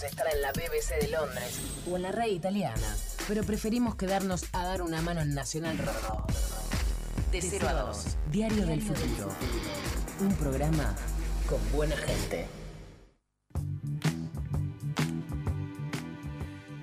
estar en la BBC de Londres o en la red italiana, pero preferimos quedarnos a dar una mano en Nacional Rock. De 0 a 2, Diario del Futuro. Un programa con buena gente.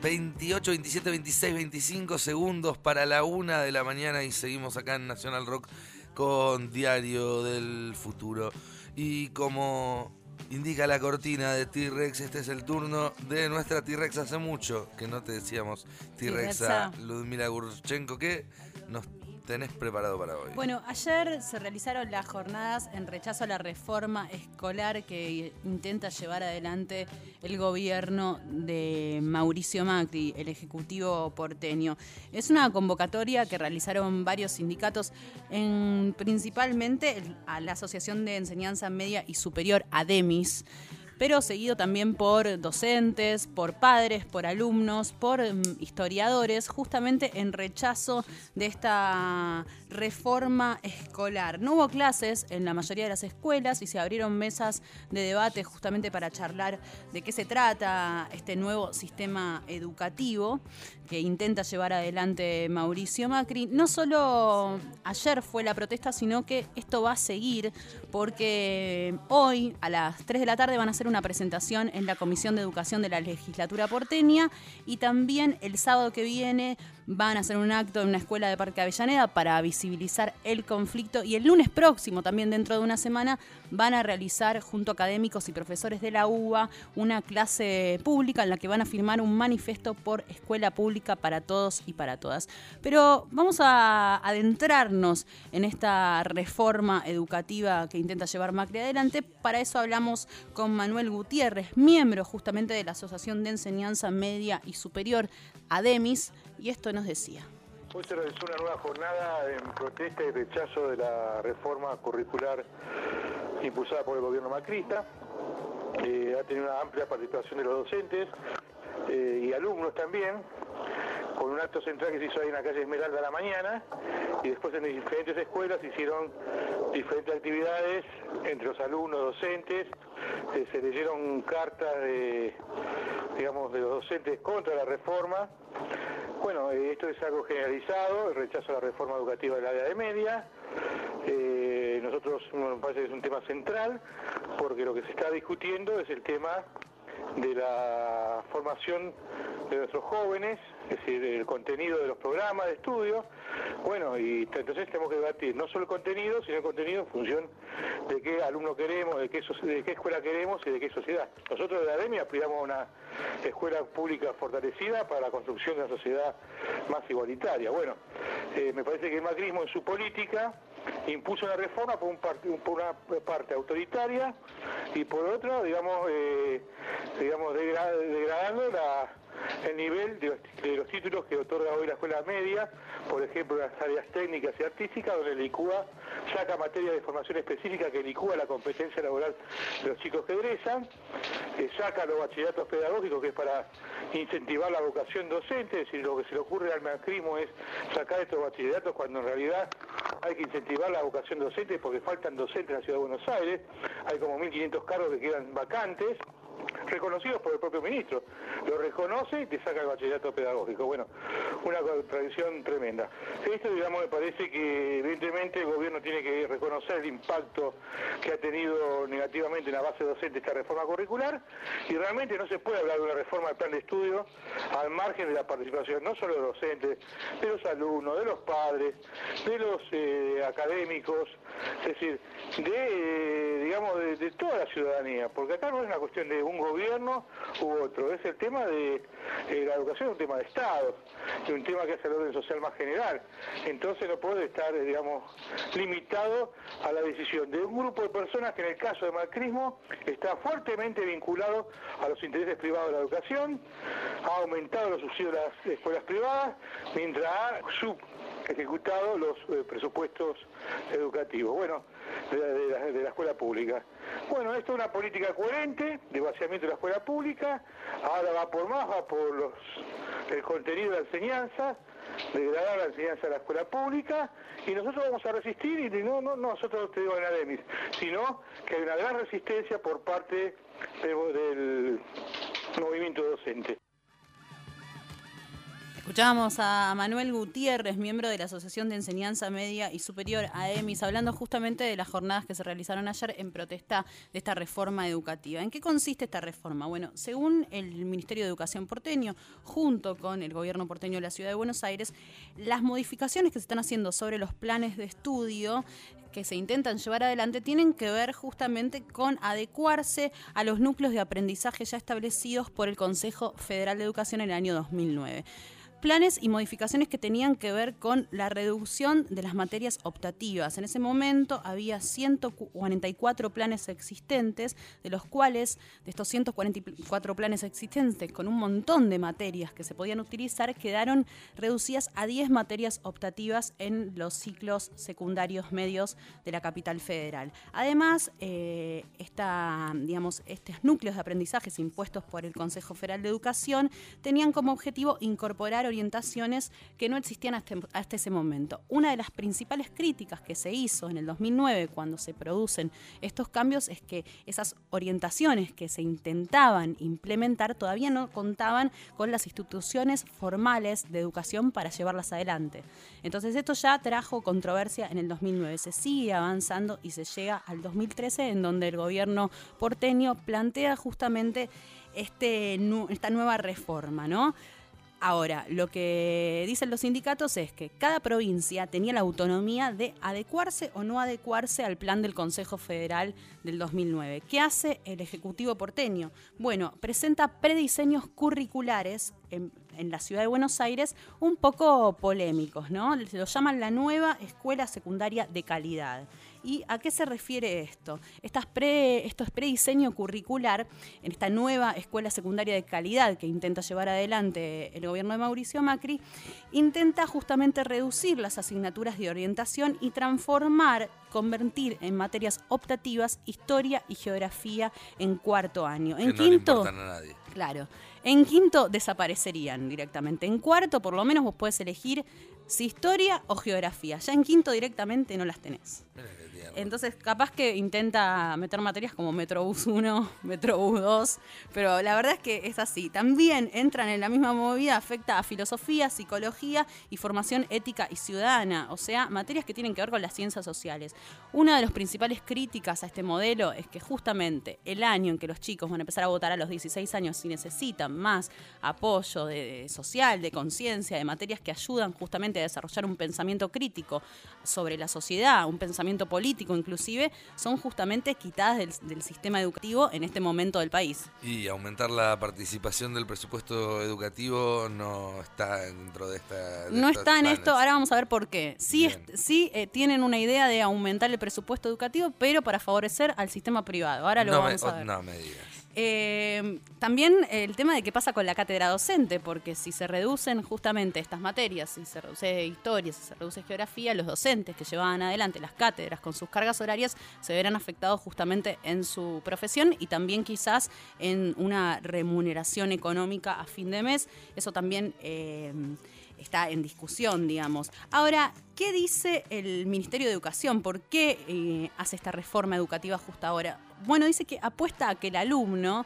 28, 27, 26, 25 segundos para la una de la mañana y seguimos acá en Nacional Rock con Diario del Futuro. Y como indica la cortina de T-Rex, este es el turno de nuestra T-Rex. Hace mucho, que no te decíamos T-Rexa Ludmila Gurchenko, que nos tenés preparado para hoy? Bueno, ayer se realizaron las jornadas en rechazo a la reforma escolar que intenta llevar adelante el gobierno de Mauricio Macri, el Ejecutivo porteño. Es una convocatoria que realizaron varios sindicatos, en, principalmente a la Asociación de Enseñanza Media y Superior, ADEMIS pero seguido también por docentes, por padres, por alumnos, por mm, historiadores, justamente en rechazo de esta reforma escolar. No hubo clases en la mayoría de las escuelas y se abrieron mesas de debate justamente para charlar de qué se trata este nuevo sistema educativo que intenta llevar adelante Mauricio Macri. No solo ayer fue la protesta, sino que esto va a seguir porque hoy a las 3 de la tarde van a hacer una presentación en la Comisión de Educación de la Legislatura porteña y también el sábado que viene van a hacer un acto en una escuela de Parque Avellaneda para visibilizar el conflicto y el lunes próximo, también dentro de una semana, van a realizar junto a académicos y profesores de la UBA una clase pública en la que van a firmar un manifiesto por escuela pública para todos y para todas. Pero vamos a adentrarnos en esta reforma educativa que intenta llevar Macri adelante. Para eso hablamos con Manuel Gutiérrez, miembro justamente de la Asociación de Enseñanza Media y Superior, ADEMIS, y esto nos decía. Hoy se realizó una nueva jornada en protesta y rechazo de la reforma curricular impulsada por el gobierno macrista. Eh, ha tenido una amplia participación de los docentes eh, y alumnos también, con un acto central que se hizo ahí en la calle Esmeralda a la mañana y después en diferentes escuelas se hicieron diferentes actividades entre los alumnos, docentes, eh, se leyeron cartas de, digamos, de los docentes contra la reforma bueno, eh, esto es algo generalizado, el rechazo a la reforma educativa del área de media. Eh, nosotros nos parece que es un tema central porque lo que se está discutiendo es el tema de la formación de nuestros jóvenes, es decir, el contenido de los programas de estudio. Bueno, y entonces tenemos que debatir no solo el contenido, sino el contenido en función de qué alumno queremos, de qué, de qué escuela queremos y de qué sociedad. Nosotros de la Academia aspiramos a una escuela pública fortalecida para la construcción de una sociedad más igualitaria. Bueno, eh, me parece que el macrismo en su política impuso una reforma por, una parte autoritaria y por otra, digamos, eh, digamos degradando la, el nivel de, los títulos que otorga hoy la escuela media, por ejemplo, las áreas técnicas y artísticas, donde el ICUA saca materia de formación específica que licúa la competencia laboral de los chicos que egresan, eh, saca los bachilleratos pedagógicos, que es para incentivar la vocación docente, es decir, lo que se le ocurre al macrismo es sacar estos bachilleratos cuando en realidad hay que incentivar la vocación docente porque faltan docentes en la Ciudad de Buenos Aires, hay como 1.500 cargos que quedan vacantes, reconocidos por el propio ministro. Lo reconoce y te saca el bachillerato pedagógico. Bueno, una contradicción tremenda. Esto, digamos, me parece que evidentemente el gobierno tiene que reconocer el impacto que ha tenido negativamente en la base docente esta reforma curricular y realmente no se puede hablar de una reforma del plan de estudio al margen de la participación no solo de los docentes, de los alumnos, de los padres, de los eh, académicos, es decir, de, eh, digamos, de toda la ciudadanía, porque acá no es una cuestión de un gobierno u otro. Es el tema de la educación, un tema de Estado, es un tema que hace el orden social más general. Entonces no puede estar, eh, digamos, limitado a la decisión de un grupo de personas que en el caso de macrismo está fuertemente vinculado a los intereses privados de la educación, ha aumentado los subsidios de las escuelas privadas, mientras ha sub ejecutado los eh, presupuestos educativos, bueno, de, la, escuela pública. Bueno, esto es una política coherente de vaciamiento de la escuela pública, ahora va por más, va por los, el contenido de la enseñanza, degradar la enseñanza de la escuela pública y nosotros vamos a resistir y no, no, no nosotros te digo en ADEMIS, sino que hay una gran resistencia por parte del movimiento docente. Escuchábamos a Manuel Gutiérrez, miembro de la Asociación de Enseñanza Media y Superior, AEMIS, hablando justamente de las jornadas que se realizaron ayer en protesta de esta reforma educativa. ¿En qué consiste esta reforma? Bueno, según el Ministerio de Educación porteño, junto con el gobierno porteño de la Ciudad de Buenos Aires, las modificaciones que se están haciendo sobre los planes de estudio que se intentan llevar adelante tienen que ver justamente con adecuarse a los núcleos de aprendizaje ya establecidos por el Consejo Federal de Educación en el año 2009 planes y modificaciones que tenían que ver con la reducción de las materias optativas. En ese momento había 144 planes existentes, de los cuales, de estos 144 planes existentes, con un montón de materias que se podían utilizar, quedaron reducidas a 10 materias optativas en los ciclos secundarios medios de la capital federal. Además, eh, estos núcleos de aprendizajes impuestos por el Consejo Federal de Educación tenían como objetivo incorporar orientaciones que no existían hasta, ese momento. Una de las principales críticas que se hizo en el 2009 cuando se producen estos cambios es que esas orientaciones que se intentaban implementar todavía no contaban con las instituciones formales de educación para llevarlas adelante. Entonces esto ya trajo controversia en el 2009. Se sigue avanzando y se llega al 2013 en donde el gobierno porteño plantea justamente este, esta nueva reforma, ¿no? Ahora, lo que dicen los sindicatos es que cada provincia tenía la autonomía de adecuarse o no adecuarse al plan del Consejo Federal del 2009. ¿Qué hace el Ejecutivo porteño? Bueno, presenta prediseños curriculares en, la ciudad de Buenos Aires un poco polémicos, ¿no? Lo llaman la nueva escuela secundaria de calidad. ¿Y a qué se refiere esto? Estas pre, esto es prediseño curricular en esta nueva escuela secundaria de calidad que intenta llevar adelante el gobierno de Mauricio Macri, intenta justamente reducir las asignaturas de orientación y transformar, convertir en materias optativas historia y geografía en cuarto año. En quinto, a nadie. Claro. En quinto desaparecerían directamente. En cuarto, por lo menos, vos podés elegir si historia o geografía. Ya en quinto directamente no las tenés. Entonces, capaz que intenta meter materias como Metrobús 1, Metrobús 2, pero la verdad es que es así. También entran en la misma movida, afecta a filosofía, psicología y formación ética y ciudadana, o sea, materias que tienen que ver con las ciencias sociales. Una de las principales críticas a este modelo es que justamente el año en que los chicos van a empezar a votar a los 16 años y necesitan más apoyo de, social, de conciencia, de materias que ayudan justamente desarrollar un pensamiento crítico sobre la sociedad, un pensamiento político, inclusive, son justamente quitadas del, sistema educativo en este momento del país. Y aumentar la participación del presupuesto educativo no está dentro de esta... no está en esto, ahora vamos a ver por qué. Sí, sí eh, tienen una idea de aumentar el presupuesto educativo, pero para favorecer al sistema privado. Ahora lo vamos a ver. No me digas. Eh, también el tema de qué pasa con la cátedra docente, porque si se reducen justamente estas materias, si se reduce historia, si se reduce geografía, los docentes que llevaban adelante las cátedras con sus cargas horarias se verán afectados justamente en su profesión y también quizás en una remuneración económica a fin de mes. Eso también... Eh, está en discusión, digamos. Ahora, ¿qué dice el Ministerio de Educación? ¿Por qué eh, hace esta reforma educativa justo ahora? Bueno, dice que apuesta a que el alumno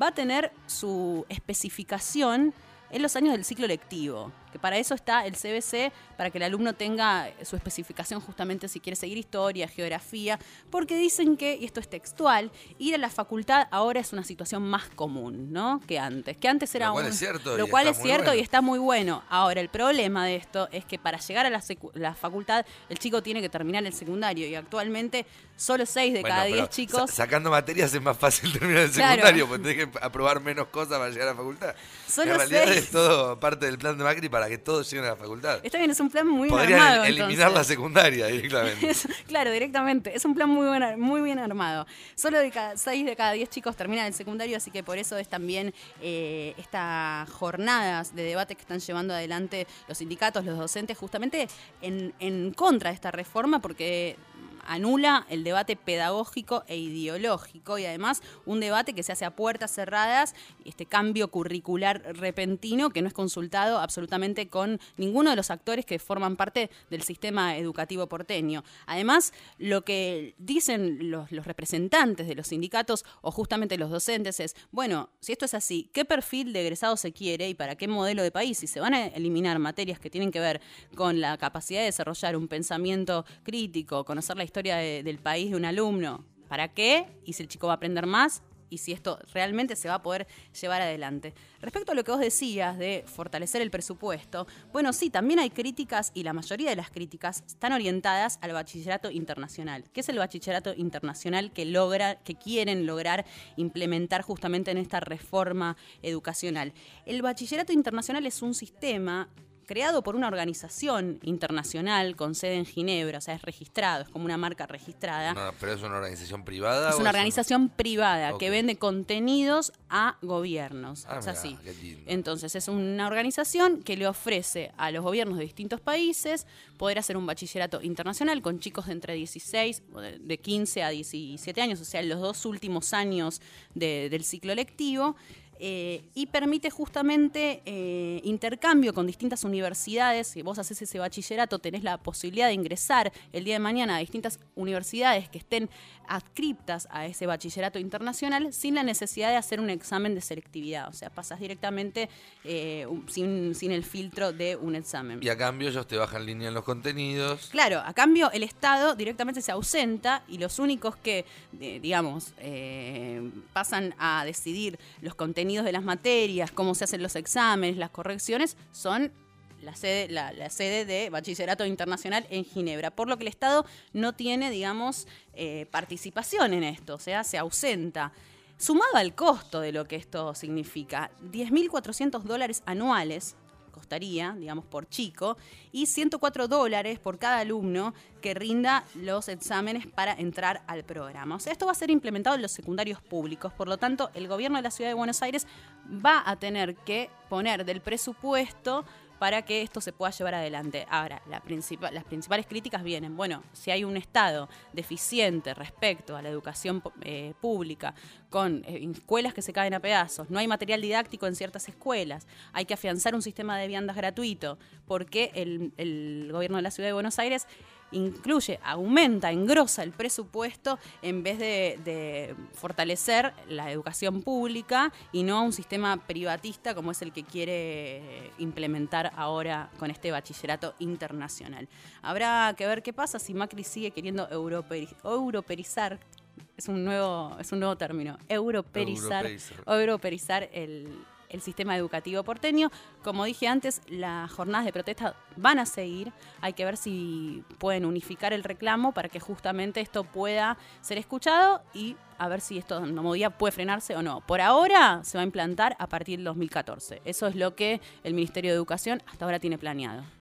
va a tener su especificación en los años del ciclo lectivo que para eso está el CBC, para que el alumno tenga su especificación justamente si quiere seguir historia, geografía, porque dicen que, y esto es textual, ir a la facultad ahora es una situación más común, ¿no? Que antes. Que antes era lo cual un, es cierto, lo cual es cierto bueno. y está muy bueno. Ahora, el problema de esto es que para llegar a la, la facultad, el chico tiene que terminar el secundario y actualmente solo 6 de Bueno, cada pero 10 chicos. sa- sacando materias es más fácil terminar el Claro. secundario, porque tenés que aprobar menos cosas para llegar a la facultad. Solo en realidad seis. es todo parte del plan de Macri para que todos lleguen a la facultad. Está bien, es un plan muy bien Podrían armado. eliminar entonces. la secundaria directamente. Es- claro, directamente. Es un plan muy, muy bien armado. Solo de cada, 6 de cada 10 chicos terminan el secundario, así que por eso es también eh, estas jornadas de debate que están llevando adelante los sindicatos, los docentes, justamente en, en contra de esta reforma, porque anula el debate pedagógico e ideológico y además un debate que se hace a puertas cerradas, este cambio curricular repentino que no es consultado absolutamente con ninguno de los actores que forman parte del sistema educativo porteño. Además, lo que dicen los, representantes de los sindicatos o justamente los docentes es, bueno, si esto es así, ¿qué perfil de egresado se quiere y para qué modelo de país? Si se van a eliminar materias que tienen que ver con la capacidad de desarrollar un pensamiento crítico, conocer la historia del país de un alumno, ¿para qué? Y si el chico va a aprender más, y si esto realmente se va a poder llevar adelante. Respecto a lo que vos decías de fortalecer el presupuesto, bueno, sí, también hay críticas y la mayoría de las críticas están orientadas al bachillerato internacional. ¿Qué es el bachillerato internacional que logra, que quieren lograr implementar justamente en esta reforma educacional? El bachillerato internacional es un sistema creado por una organización internacional con sede en Ginebra, o sea, es registrado, es como una marca registrada. No, ¿Pero es una organización privada? Es una un- organización privada que vende contenidos a gobiernos. Ah, es así. Entonces, es una organización que le ofrece a los gobiernos de distintos países poder hacer un bachillerato internacional con chicos de entre 16, o de de 15 a 17 años, o sea, los dos últimos años de- del ciclo lectivo. Eh, y permite justamente eh, intercambio con distintas universidades. Si vos haces ese bachillerato, tenés la posibilidad de ingresar el día de mañana a distintas universidades que estén adscriptas a ese bachillerato internacional sin la necesidad de hacer un examen de selectividad. O sea, pasas directamente eh, sin, sin el filtro de un examen. Y a cambio ellos te bajan línea en los contenidos. Claro, a cambio el Estado directamente se ausenta y los únicos que, digamos, pasan a decidir los contenidos de las materias, cómo se hacen los exámenes, las correcciones, son la sede, la, sede de Bachillerato Internacional en Ginebra. Por lo que el Estado no tiene, digamos, eh, participación en esto, o sea, se ausenta. Sumado al costo de lo que esto significa, 10.400 dólares anuales costaría, digamos, por chico, y 104 dólares por cada alumno que rinda los exámenes para entrar al programa. O sea, esto va a ser implementado en los secundarios públicos, por lo tanto, el gobierno de la Ciudad de Buenos Aires va a tener que poner del presupuesto para que esto se pueda llevar adelante. Ahora, la las principales críticas vienen, bueno, si hay un Estado deficiente respecto a la educación eh, pública, con eh, escuelas que se caen a pedazos, no hay material didáctico en ciertas escuelas, hay que afianzar un sistema de viandas gratuito, porque el, el gobierno de la Ciudad de Buenos Aires incluye, aumenta, engrosa el presupuesto en vez de, de fortalecer la educación pública y no a un sistema privatista como es el que quiere implementar ahora con este bachillerato internacional. Habrá que ver qué pasa si Macri sigue queriendo europeri- europerizar. Es un nuevo, es un nuevo término. Europerizar, Europeizar. europerizar el, el sistema educativo porteño. Como dije antes, las jornadas de protesta van a seguir. Hay que ver si pueden unificar el reclamo para que justamente esto pueda ser escuchado y a ver si esto no movía puede frenarse o no. Por ahora se va a implantar a partir del 2014. Eso es lo que el Ministerio de Educación hasta ahora tiene planeado.